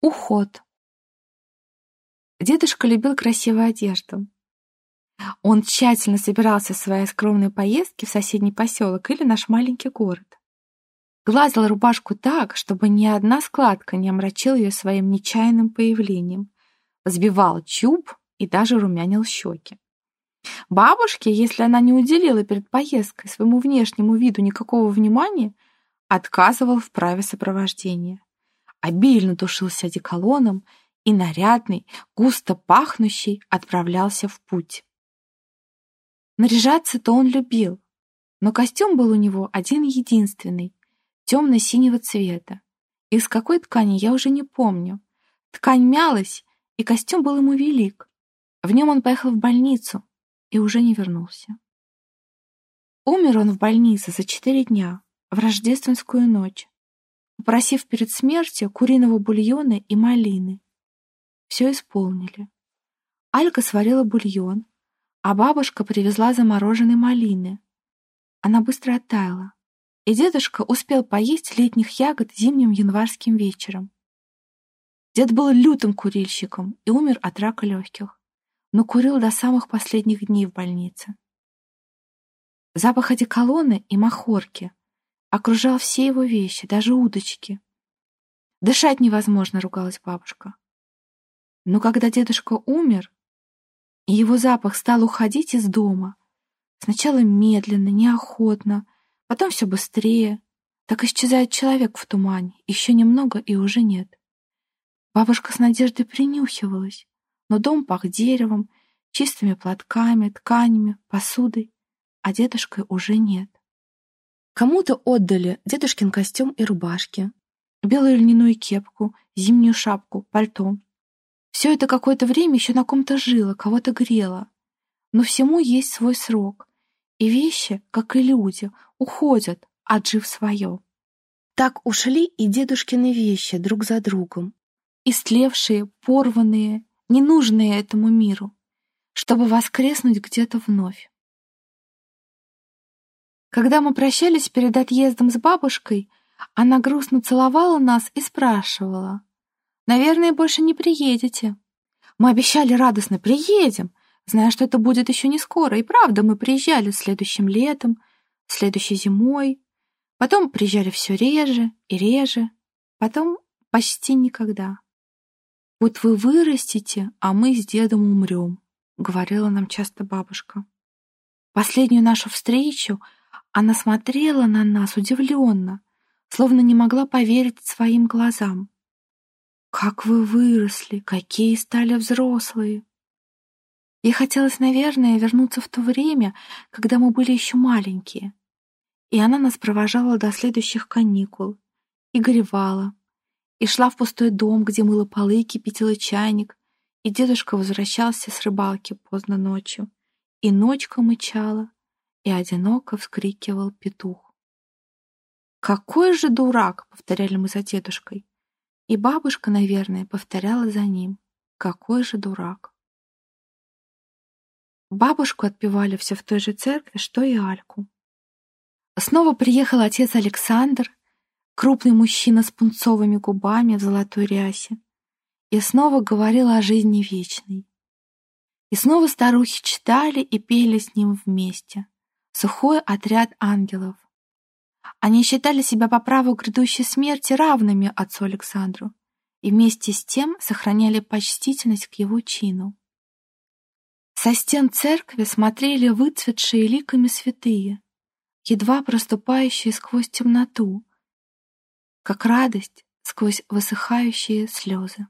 Уход. Дедушка любил красивую одежду. Он тщательно собирался в своей скромной поездке в соседний поселок или наш маленький город. Гладил рубашку так, чтобы ни одна складка не омрачила ее своим нечаянным появлением. Взбивал чуб и даже румянил щеки. Бабушке, если она не уделила перед поездкой своему внешнему виду никакого внимания, отказывал в праве сопровождения обильно тушился одеколоном и нарядный, густо пахнущий отправлялся в путь. Наряжаться-то он любил, но костюм был у него один-единственный, темно-синего цвета. Из какой ткани я уже не помню. Ткань мялась, и костюм был ему велик. В нем он поехал в больницу и уже не вернулся. Умер он в больнице за четыре дня, в рождественскую ночь, попросив перед смертью куриного бульона и малины. Все исполнили. Алька сварила бульон, а бабушка привезла замороженной малины. Она быстро оттаяла, и дедушка успел поесть летних ягод зимним январским вечером. Дед был лютым курильщиком и умер от рака легких, но курил до самых последних дней в больнице. Запах одеколона и махорки окружал все его вещи, даже удочки. «Дышать невозможно», — ругалась бабушка. Но когда дедушка умер, и его запах стал уходить из дома, сначала медленно, неохотно, потом все быстрее, так исчезает человек в тумане, еще немного и уже нет. Бабушка с надеждой принюхивалась, но дом пах деревом, чистыми платками, тканями, посудой, а дедушкой уже нет. Кому-то отдали дедушкин костюм и рубашки, белую льняную кепку, зимнюю шапку, пальто. Все это какое-то время еще на ком-то жило, кого-то грело. Но всему есть свой срок, и вещи, как и люди, уходят, отжив свое. Так ушли и дедушкины вещи друг за другом, истлевшие, порванные, ненужные этому миру, чтобы воскреснуть где-то вновь. Когда мы прощались перед отъездом с бабушкой, она грустно целовала нас и спрашивала. «Наверное, больше не приедете?» Мы обещали радостно «приедем», зная, что это будет еще не скоро. И правда, мы приезжали следующим летом, следующей зимой. Потом приезжали все реже и реже. Потом почти никогда. «Вот вы вырастете, а мы с дедом умрем», — говорила нам часто бабушка. Последнюю нашу встречу — она смотрела на нас удивленно, словно не могла поверить своим глазам. «Как вы выросли! Какие стали взрослые!» Ей хотелось, наверное, вернуться в то время, когда мы были еще маленькие. И она нас провожала до следующих каникул, и горевала, и шла в пустой дом, где мыла полы и кипятила чайник, и дедушка возвращался с рыбалки поздно ночью, и ночка мычала, и одиноко вскрикивал петух. «Какой же дурак!» — повторяли мы за дедушкой. И бабушка, наверное, повторяла за ним. «Какой же дурак!» Бабушку отпевали все в той же церкви, что и Альку. Снова приехал отец Александр, крупный мужчина с пунцовыми губами в золотой рясе, и снова говорил о жизни вечной. И снова старухи читали и пели с ним вместе сухой отряд ангелов. Они считали себя по праву грядущей смерти равными отцу Александру и вместе с тем сохраняли почтительность к его чину. Со стен церкви смотрели выцветшие ликами святые, едва проступающие сквозь темноту, как радость сквозь высыхающие слезы.